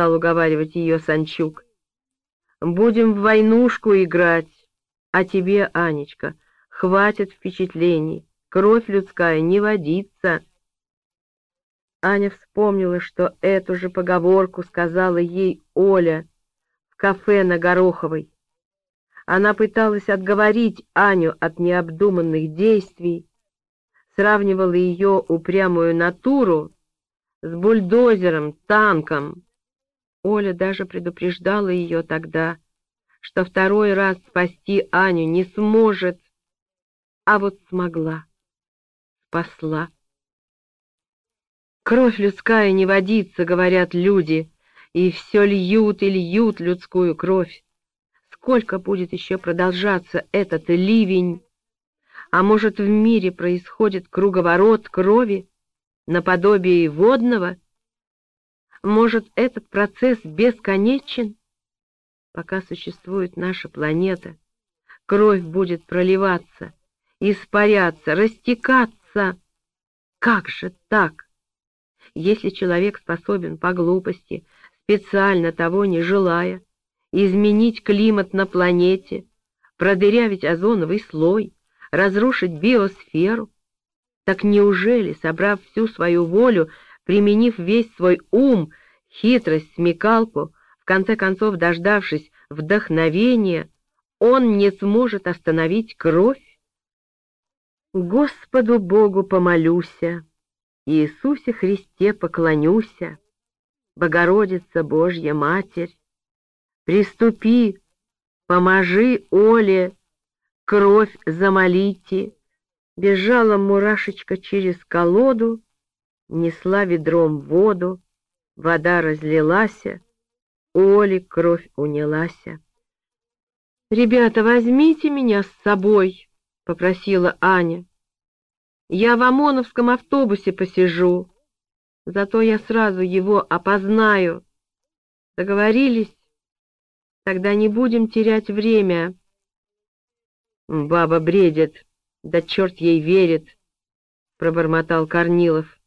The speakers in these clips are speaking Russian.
стал уговаривать ее Санчук. «Будем в войнушку играть, а тебе, Анечка, хватит впечатлений, кровь людская не водится». Аня вспомнила, что эту же поговорку сказала ей Оля в кафе на Гороховой. Она пыталась отговорить Аню от необдуманных действий, сравнивала ее упрямую натуру с бульдозером, танком. Оля даже предупреждала ее тогда, что второй раз спасти Аню не сможет, а вот смогла, спасла. Кровь людская не водится, говорят люди, и все льют и льют людскую кровь. Сколько будет еще продолжаться этот ливень? А может, в мире происходит круговорот крови, наподобие водного? Может, этот процесс бесконечен? Пока существует наша планета, кровь будет проливаться, испаряться, растекаться. Как же так? Если человек способен по глупости, специально того не желая, изменить климат на планете, продырявить озоновый слой, разрушить биосферу, так неужели, собрав всю свою волю, применив весь свой ум, хитрость, смекалку, в конце концов дождавшись вдохновения, он не сможет остановить кровь? Господу Богу помолюся, Иисусе Христе поклонюся, Богородица Божья Матерь, приступи, поможи Оле, кровь замолите. Бежала мурашечка через колоду, несла ведром воду, вода разлилась, у Оли кровь унялась. «Ребята, возьмите меня с собой», — попросила Аня. Я в ОМОНовском автобусе посижу. Зато я сразу его опознаю. Договорились? Тогда не будем терять время. Баба бредит, да черт ей верит, — пробормотал Корнилов.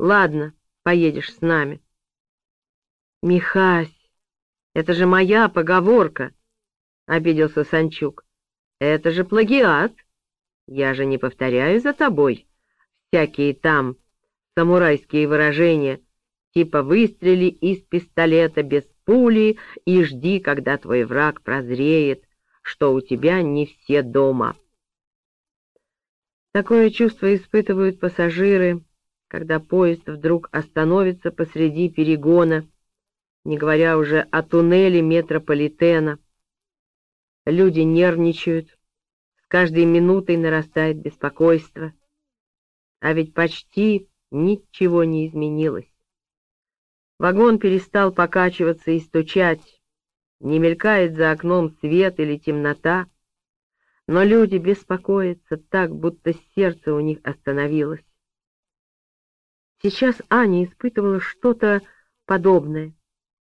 Ладно, поедешь с нами. Михась, это же моя поговорка, — обиделся Санчук. Это же плагиат. Я же не повторяю за тобой всякие там самурайские выражения, типа «выстрели из пистолета без пули и жди, когда твой враг прозреет, что у тебя не все дома». Такое чувство испытывают пассажиры, когда поезд вдруг остановится посреди перегона, не говоря уже о туннеле метрополитена. Люди нервничают, каждой минутой нарастает беспокойство. А ведь почти ничего не изменилось. Вагон перестал покачиваться и стучать, не мелькает за окном свет или темнота, но люди беспокоятся так, будто сердце у них остановилось. Сейчас Аня испытывала что-то подобное.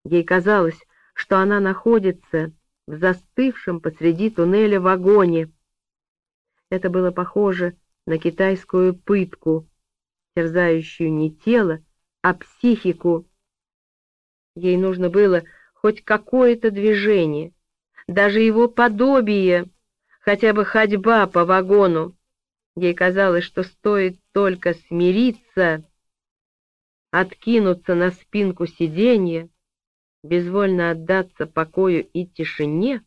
Ей казалось, что она находится в застывшем посреди туннеля вагоне, это было похоже на китайскую пытку, терзающую не тело, а психику. Ей нужно было хоть какое-то движение, даже его подобие, хотя бы ходьба по вагону. Ей казалось, что стоит только смириться, откинуться на спинку сиденья, безвольно отдаться покою и тишине,